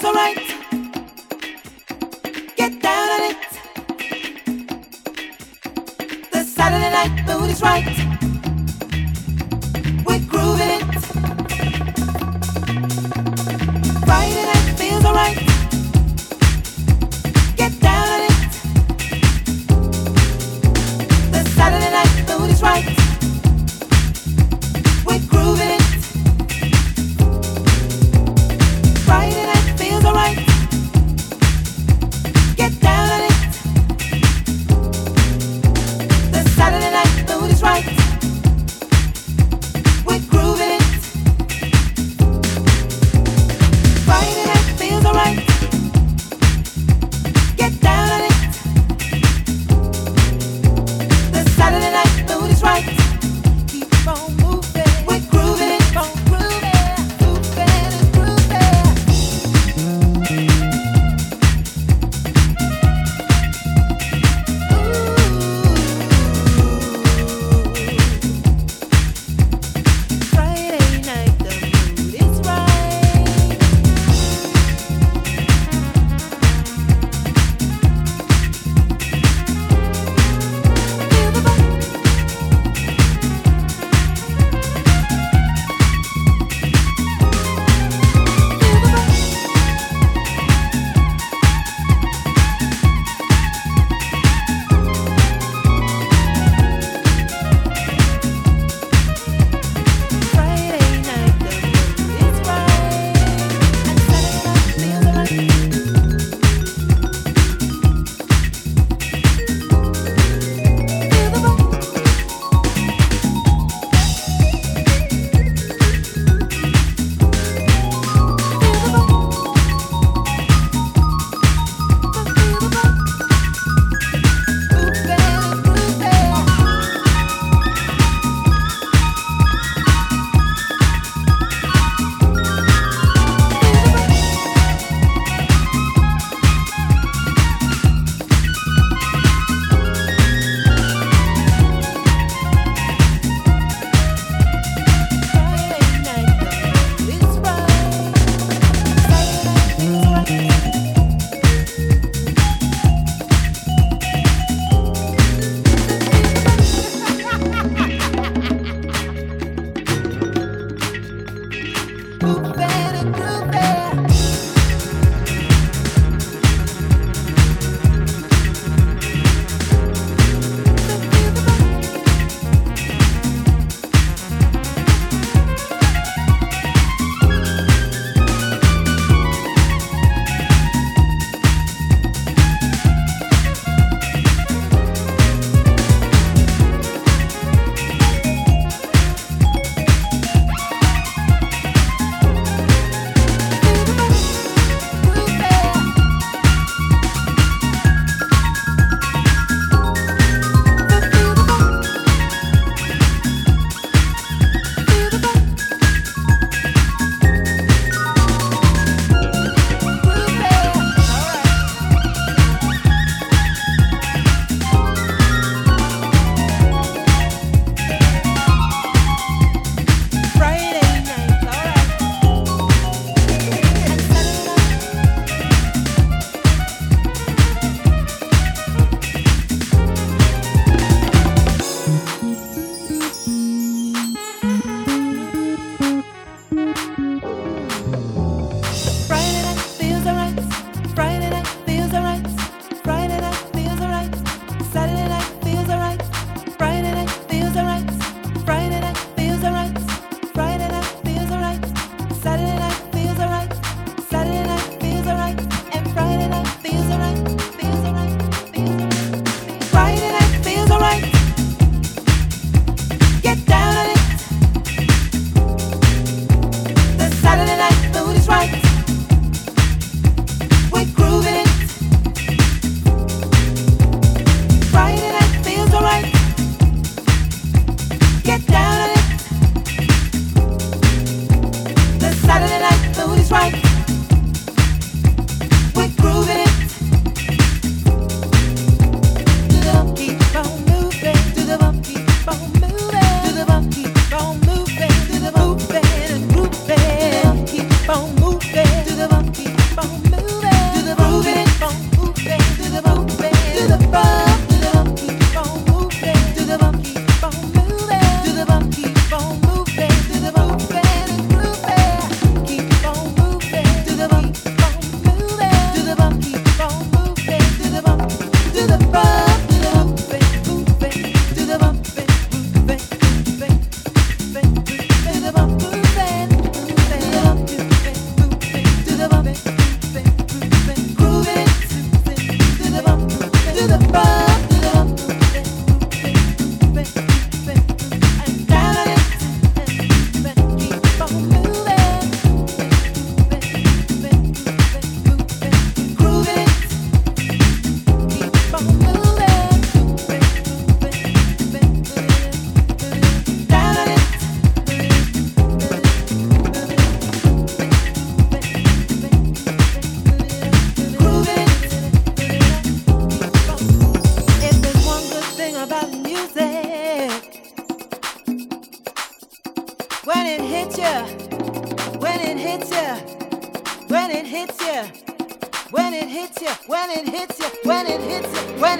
Feels alright. Get down on it. The Saturday night mood is right. We're grooving. Friday night feels alright.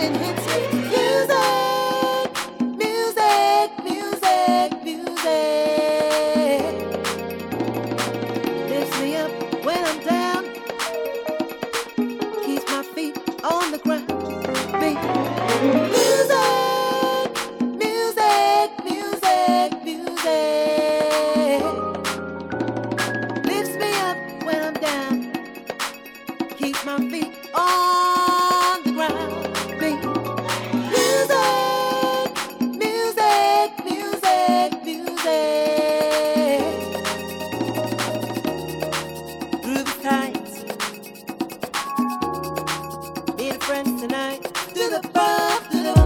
It hits you. tonight. do the pub, do the